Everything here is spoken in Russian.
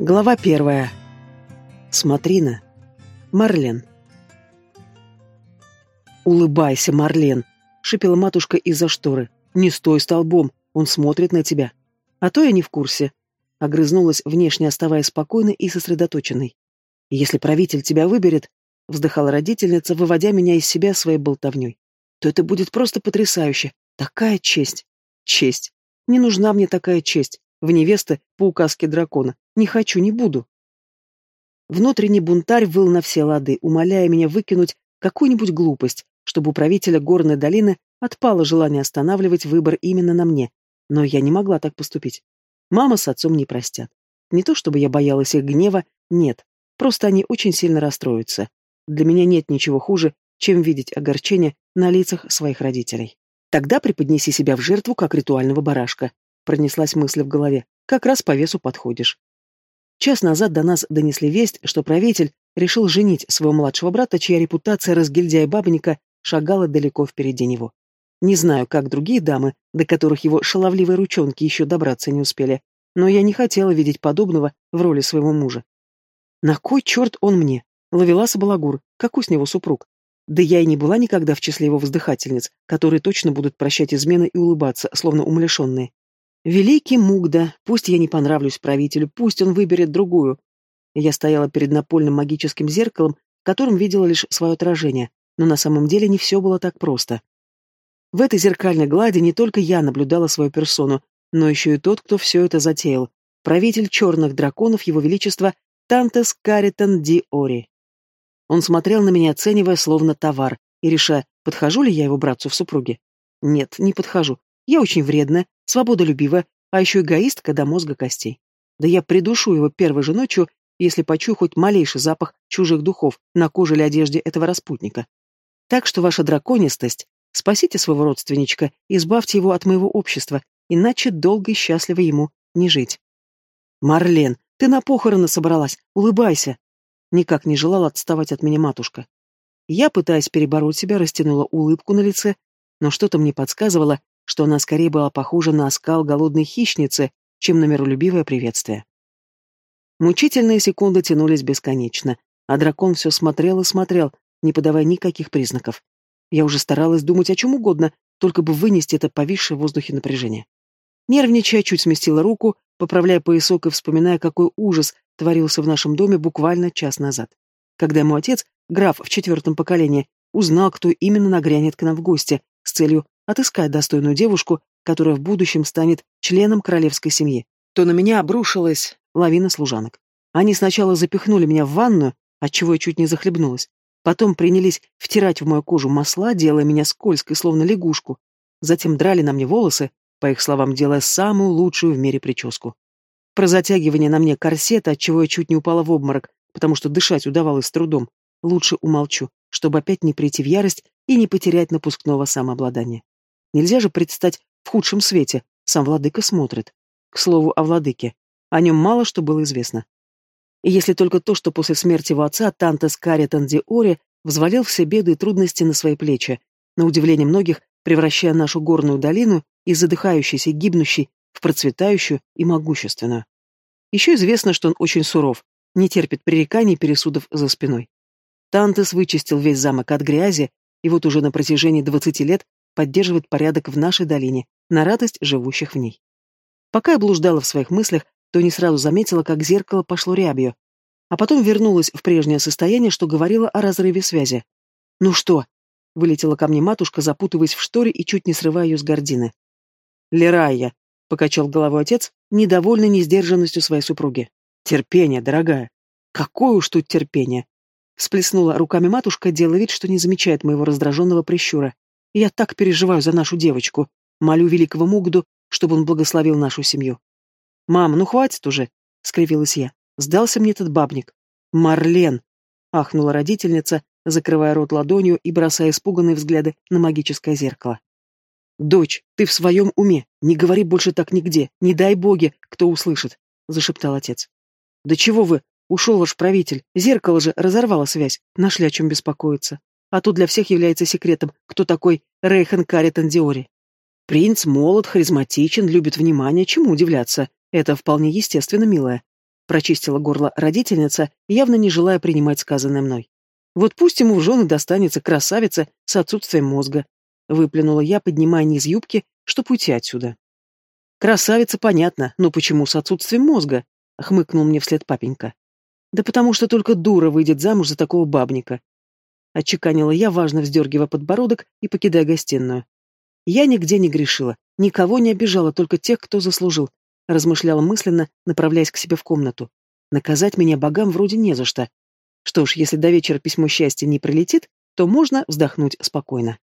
Глава первая. Смотрина. Марлен. «Улыбайся, Марлен!» — шипела матушка из-за шторы. «Не стой столбом, он смотрит на тебя». «А то я не в курсе». Огрызнулась, внешне оставаясь спокойной и сосредоточенной. «Если правитель тебя выберет», — вздыхала родительница, выводя меня из себя своей болтовней, «то это будет просто потрясающе. Такая честь. Честь. Не нужна мне такая честь. В невесты по указке дракона. Не хочу, не буду. Внутренний бунтарь выл на все лады, умоляя меня выкинуть какую-нибудь глупость, чтобы у правителя горной долины отпало желание останавливать выбор именно на мне. Но я не могла так поступить. Мама с отцом не простят. Не то чтобы я боялась их гнева, нет. Просто они очень сильно расстроятся. Для меня нет ничего хуже, чем видеть огорчение на лицах своих родителей. Тогда преподнеси себя в жертву, как ритуального барашка. Пронеслась мысль в голове. Как раз по весу подходишь. Час назад до нас донесли весть, что правитель решил женить своего младшего брата, чья репутация разгильдяя-бабника шагала далеко впереди него. Не знаю, как другие дамы, до которых его шаловливые ручонки еще добраться не успели, но я не хотела видеть подобного в роли своего мужа. На кой черт он мне? Ловелас и Балагур, какой с него супруг? Да я и не была никогда в числе его воздыхательниц, которые точно будут прощать измены и улыбаться, словно умалишенные. Великий Мугда, пусть я не понравлюсь правителю, пусть он выберет другую. Я стояла перед напольным магическим зеркалом, в котором видела лишь свое отражение, но на самом деле не все было так просто. В этой зеркальной глади не только я наблюдала свою персону, но еще и тот, кто все это затеял. Правитель черных драконов, его величество Тантес Каритон Ди Ори. Он смотрел на меня, оценивая словно товар, и решая, подхожу ли я его братцу в супруге. Нет, не подхожу. Я очень вредная, свободолюбивая, а еще эгоистка до мозга костей. Да я придушу его первой же ночью, если почую хоть малейший запах чужих духов на коже или одежде этого распутника. Так что ваша драконистость, спасите своего родственничка, избавьте его от моего общества, иначе долго и счастливо ему не жить. Марлен, ты на похороны собралась, улыбайся. Никак не желала отставать от меня матушка. Я, пытаясь перебороть себя, растянула улыбку на лице, но что-то мне подсказывало, что она скорее была похожа на оскал голодной хищницы, чем на миролюбивое приветствие. Мучительные секунды тянулись бесконечно, а дракон все смотрел и смотрел, не подавая никаких признаков. Я уже старалась думать о чем угодно, только бы вынести это повисшее в воздухе напряжение. Нервничая, чуть сместила руку, поправляя поясок и вспоминая, какой ужас творился в нашем доме буквально час назад. Когда мой отец, граф в четвертом поколении, узнал, кто именно нагрянет к нам в гости, с целью отыскать достойную девушку, которая в будущем станет членом королевской семьи, то на меня обрушилась лавина служанок. Они сначала запихнули меня в ванную, отчего я чуть не захлебнулась. Потом принялись втирать в мою кожу масла, делая меня скользкой, словно лягушку. Затем драли на мне волосы, по их словам, делая самую лучшую в мире прическу. Про затягивание на мне корсета, отчего я чуть не упала в обморок, потому что дышать удавалось с трудом, лучше умолчу, чтобы опять не прийти в ярость и не потерять напускного самообладания. Нельзя же предстать в худшем свете, сам владыка смотрит. К слову о владыке. О нем мало что было известно. И если только то, что после смерти его отца Тантес Каритан Ори взвалил все беды и трудности на свои плечи, на удивление многих, превращая нашу горную долину из задыхающейся и гибнущей в процветающую и могущественную. Еще известно, что он очень суров, не терпит пререканий и пересудов за спиной. Тантес вычистил весь замок от грязи, и вот уже на протяжении двадцати лет поддерживает порядок в нашей долине, на радость живущих в ней. Пока я блуждала в своих мыслях, то не сразу заметила, как зеркало пошло рябью, а потом вернулась в прежнее состояние, что говорило о разрыве связи. «Ну что?» — вылетела ко мне матушка, запутываясь в шторе и чуть не срывая ее с гордины. «Лерайя!» — покачал головой отец, недовольный несдержанностью своей супруги. «Терпение, дорогая!» «Какое уж тут терпение!» Всплеснула руками матушка, делая вид, что не замечает моего раздраженного прищура. Я так переживаю за нашу девочку. Молю великого Мугду, чтобы он благословил нашу семью. «Мам, ну хватит уже!» — скривилась я. «Сдался мне этот бабник». «Марлен!» — ахнула родительница, закрывая рот ладонью и бросая испуганные взгляды на магическое зеркало. «Дочь, ты в своем уме. Не говори больше так нигде. Не дай боги, кто услышит», — зашептал отец. «Да чего вы? Ушел ваш правитель. Зеркало же разорвало связь. Нашли о чем беспокоиться а тут для всех является секретом, кто такой Рейхан Каритан Диори. Принц молод, харизматичен, любит внимание, чему удивляться? Это вполне естественно, милая. Прочистила горло родительница, явно не желая принимать сказанное мной. Вот пусть ему в жены достанется красавица с отсутствием мозга. Выплюнула я, поднимая низ юбки, чтоб уйти отсюда. Красавица, понятно, но почему с отсутствием мозга? Хмыкнул мне вслед папенька. Да потому что только дура выйдет замуж за такого бабника. Отчеканила я, важно вздергивая подбородок и покидая гостиную. Я нигде не грешила, никого не обижала, только тех, кто заслужил. Размышляла мысленно, направляясь к себе в комнату. Наказать меня богам вроде не за что. Что ж, если до вечера письмо счастья не прилетит, то можно вздохнуть спокойно.